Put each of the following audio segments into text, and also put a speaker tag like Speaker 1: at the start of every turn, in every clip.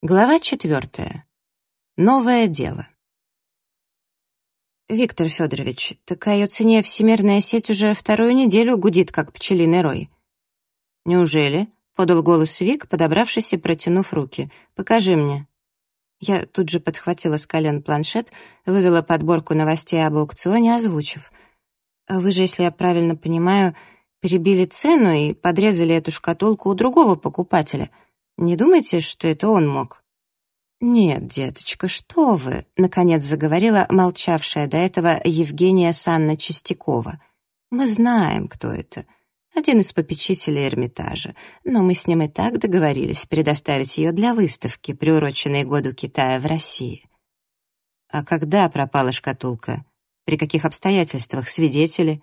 Speaker 1: Глава четвертая. Новое дело. «Виктор Федорович, так о ее цене всемирная сеть уже вторую неделю гудит, как пчелиный рой». «Неужели?» — подал голос Вик, подобравшись и протянув руки. «Покажи мне». Я тут же подхватила с колен планшет, вывела подборку новостей об аукционе, озвучив. «А вы же, если я правильно понимаю, перебили цену и подрезали эту шкатулку у другого покупателя». Не думайте, что это он мог?» «Нет, деточка, что вы?» — наконец заговорила молчавшая до этого Евгения Санна Чистякова. «Мы знаем, кто это. Один из попечителей Эрмитажа. Но мы с ним и так договорились предоставить ее для выставки, приуроченной году Китая в России». «А когда пропала шкатулка? При каких обстоятельствах? Свидетели?»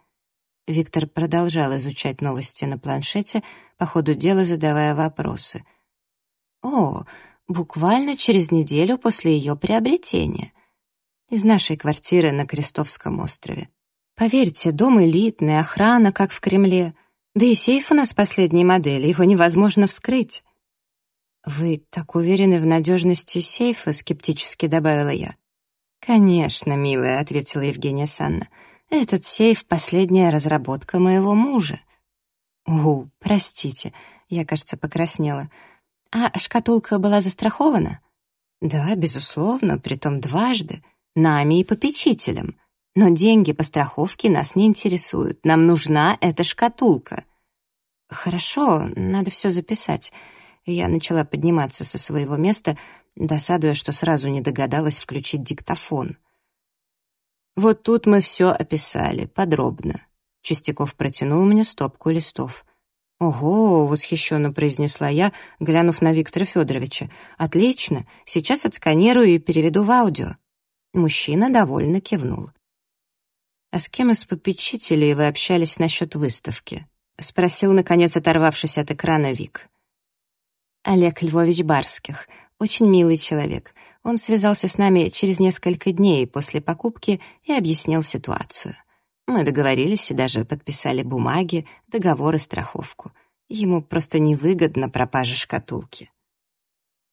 Speaker 1: Виктор продолжал изучать новости на планшете, по ходу дела задавая вопросы — о, буквально через неделю после ее приобретения. Из нашей квартиры на Крестовском острове. Поверьте, дом элитный, охрана, как в Кремле. Да и сейф у нас последней модели, его невозможно вскрыть. «Вы так уверены в надежности сейфа?» — скептически добавила я. «Конечно, милая», — ответила Евгения Санна. «Этот сейф — последняя разработка моего мужа». «О, простите», — я, кажется, покраснела. А шкатулка была застрахована? Да, безусловно, притом дважды, нами и попечителем. Но деньги по страховке нас не интересуют. Нам нужна эта шкатулка. Хорошо, надо все записать. Я начала подниматься со своего места, досадуя, что сразу не догадалась включить диктофон. Вот тут мы все описали, подробно. Чистяков протянул мне стопку листов. «Ого!» — восхищенно произнесла я, глянув на Виктора Федоровича. «Отлично! Сейчас отсканирую и переведу в аудио». Мужчина довольно кивнул. «А с кем из попечителей вы общались насчет выставки?» — спросил, наконец, оторвавшись от экрана Вик. «Олег Львович Барских. Очень милый человек. Он связался с нами через несколько дней после покупки и объяснил ситуацию. Мы договорились и даже подписали бумаги, договор и страховку. Ему просто невыгодно пропажа шкатулки.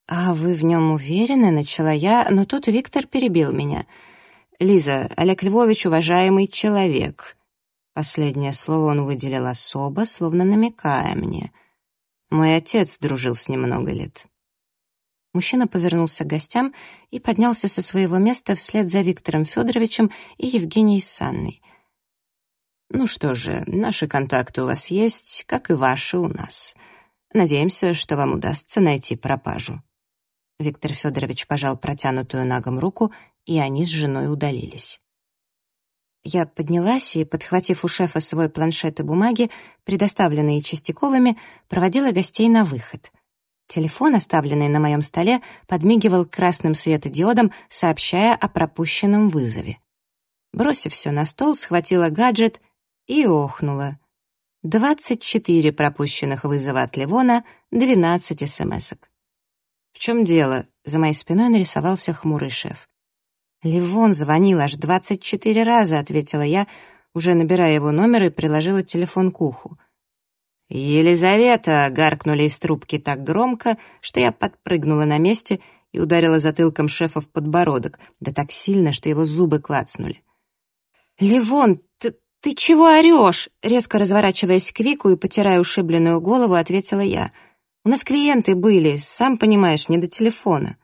Speaker 1: «А вы в нем уверены?» — начала я, но тут Виктор перебил меня. «Лиза, Олег Львович — уважаемый человек». Последнее слово он выделил особо, словно намекая мне. Мой отец дружил с ним много лет. Мужчина повернулся к гостям и поднялся со своего места вслед за Виктором Федоровичем и Евгенией Санной — ну что же, наши контакты у вас есть, как и ваши у нас. Надеемся, что вам удастся найти пропажу». Виктор Федорович пожал протянутую нагом руку, и они с женой удалились. Я поднялась и, подхватив у шефа свой планшет и бумаги, предоставленные Чистяковыми, проводила гостей на выход. Телефон, оставленный на моем столе, подмигивал красным светодиодом, сообщая о пропущенном вызове. Бросив все на стол, схватила гаджет и охнула. Двадцать четыре пропущенных вызова от Ливона, двенадцать смс-ок. «В чем дело?» — за моей спиной нарисовался хмурый шеф. «Ливон звонил аж двадцать четыре раза», — ответила я, уже набирая его номер и приложила телефон к уху. «Елизавета!» — гаркнули из трубки так громко, что я подпрыгнула на месте и ударила затылком шефа в подбородок, да так сильно, что его зубы клацнули. «Ливон, «Ты чего орешь?» — резко разворачиваясь к Вику и потирая ушибленную голову, ответила я. «У нас клиенты были, сам понимаешь, не до телефона».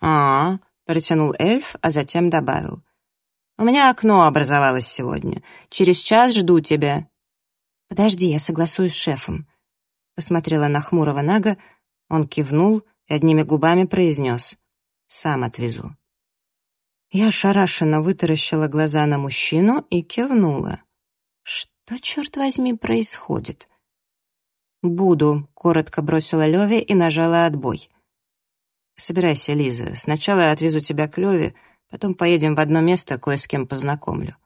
Speaker 1: «А-а», — протянул эльф, а затем добавил. «У меня окно образовалось сегодня. Через час жду тебя». «Подожди, я согласуюсь с шефом». Посмотрела на хмурого Нага, он кивнул и одними губами произнес. «Сам отвезу». Я ошарашенно вытаращила глаза на мужчину и кивнула. Что, черт возьми, происходит? «Буду», — коротко бросила Леве и нажала отбой. «Собирайся, Лиза. Сначала я отвезу тебя к Леве, потом поедем в одно место, кое с кем познакомлю».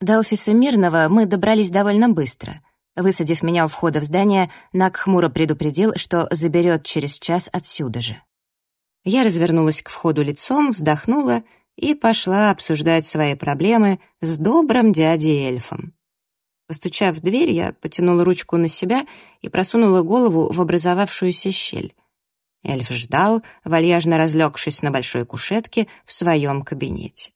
Speaker 1: До офиса Мирного мы добрались довольно быстро. Высадив меня у входа в здание, Нак хмуро предупредил, что заберет через час отсюда же. Я развернулась к входу лицом, вздохнула и пошла обсуждать свои проблемы с добрым дядей-эльфом. Постучав в дверь, я потянула ручку на себя и просунула голову в образовавшуюся щель. Эльф ждал, вальяжно разлегшись на большой кушетке в своем кабинете.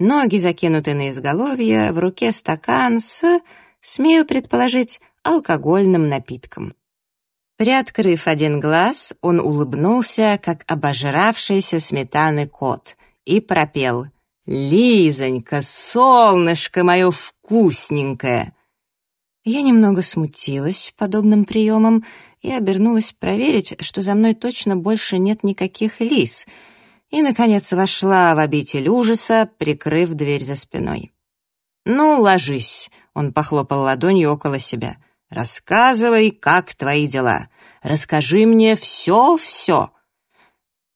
Speaker 1: Ноги закинуты на изголовье, в руке стакан с, смею предположить, алкогольным напитком. Приоткрыв один глаз, он улыбнулся, как обожравшийся сметаны кот, и пропел «Лизонька, солнышко мое вкусненькое!» Я немного смутилась подобным приемом и обернулась проверить, что за мной точно больше нет никаких лис, и, наконец, вошла в обитель ужаса, прикрыв дверь за спиной. «Ну, ложись», — он похлопал ладонью около себя. «Рассказывай, как твои дела. Расскажи мне все-все».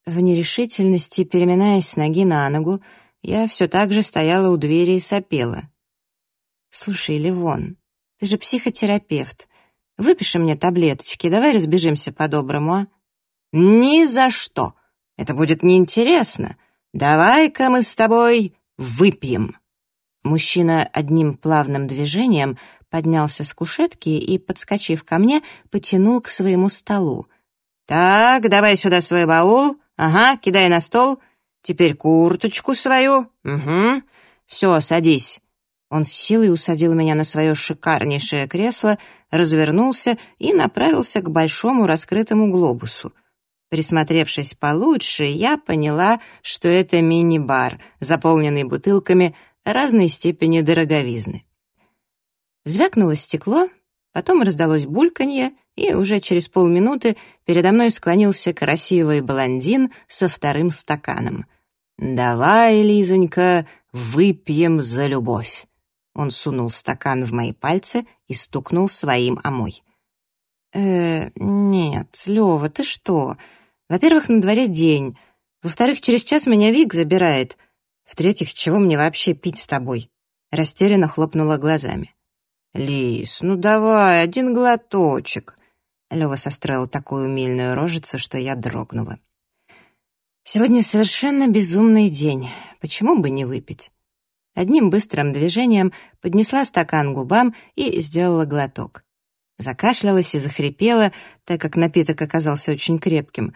Speaker 1: В нерешительности, переминаясь с ноги на ногу, я все так же стояла у двери и сопела. «Слушай, Ливон, ты же психотерапевт. Выпиши мне таблеточки, давай разбежимся по-доброму, а?» «Ни за что! Это будет неинтересно. Давай-ка мы с тобой выпьем!» Мужчина одним плавным движением поднялся с кушетки и, подскочив ко мне, потянул к своему столу. «Так, давай сюда свой баул. Ага, кидай на стол. Теперь курточку свою. Угу. Все, садись». Он с силой усадил меня на свое шикарнейшее кресло, развернулся и направился к большому раскрытому глобусу. Присмотревшись получше, я поняла, что это мини-бар, заполненный бутылками разной степени дороговизны. Звякнуло стекло, потом раздалось бульканье, и уже через полминуты передо мной склонился красивый блондин со вторым стаканом. «Давай, Лизонька, выпьем за любовь». Он сунул стакан в мои пальцы и стукнул своим о мой. «Э, нет, Лёва, ты что? Во-первых, на дворе день. Во-вторых, через час меня Вик забирает. В-третьих, с чего мне вообще пить с тобой?» Растерянно хлопнула глазами. «Лис, ну давай, один глоточек». Лёва состроил такую умильную рожицу, что я дрогнула. «Сегодня совершенно безумный день. Почему бы не выпить?» Одним быстрым движением поднесла стакан губам и сделала глоток. Закашлялась и захрипела, так как напиток оказался очень крепким.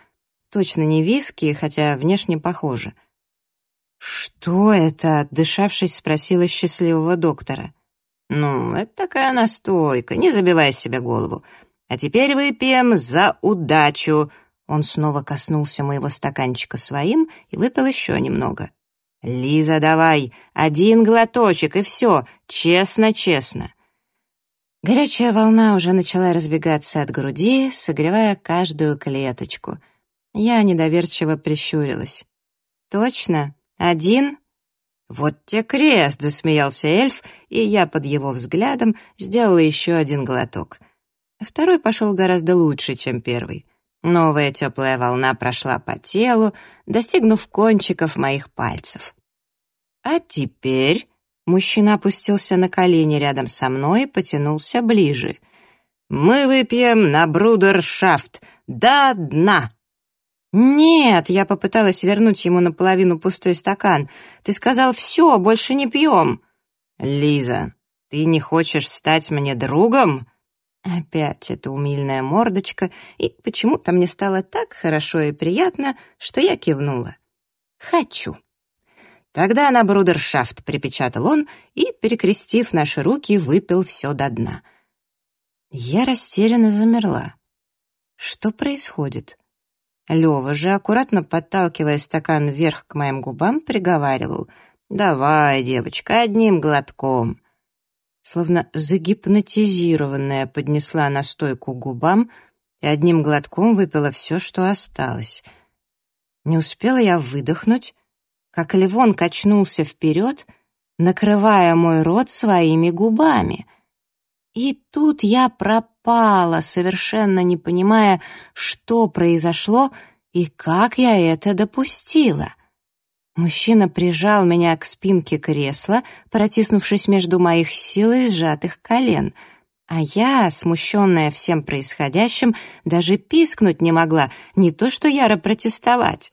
Speaker 1: Точно не виски, хотя внешне похоже. «Что это?» — отдышавшись, спросила счастливого доктора. «Ну, это такая настойка, не забивай себе голову. А теперь выпьем за удачу!» Он снова коснулся моего стаканчика своим и выпил еще немного. «Лиза, давай, один глоточек, и все, честно-честно». Горячая волна уже начала разбегаться от груди, согревая каждую клеточку. Я недоверчиво прищурилась. «Точно? Один?» «Вот те крест!» — засмеялся эльф, и я под его взглядом сделала еще один глоток. Второй пошел гораздо лучше, чем первый. Новая теплая волна прошла по телу, достигнув кончиков моих пальцев. «А теперь...» — мужчина опустился на колени рядом со мной и потянулся ближе. «Мы выпьем на брудершафт до дна!» «Нет!» — я попыталась вернуть ему наполовину пустой стакан. «Ты сказал, все, больше не пьем!» «Лиза, ты не хочешь стать мне другом?» Опять эта умильная мордочка, и почему-то мне стало так хорошо и приятно, что я кивнула. «Хочу». «Тогда на брудершафт», — припечатал он, и, перекрестив наши руки, выпил все до дна. Я растерянно замерла. Что происходит? Лёва же, аккуратно подталкивая стакан вверх к моим губам, приговаривал «Давай, девочка, одним глотком». Словно загипнотизированная поднесла настойку губам и одним глотком выпила все, что осталось. Не успела я выдохнуть, как Левон качнулся вперед, накрывая мой рот своими губами. И тут я пропала, совершенно не понимая, что произошло и как я это допустила. Мужчина прижал меня к спинке кресла, протиснувшись между моих сил и сжатых колен, а я, смущенная всем происходящим, даже пискнуть не могла, не то что яро протестовать.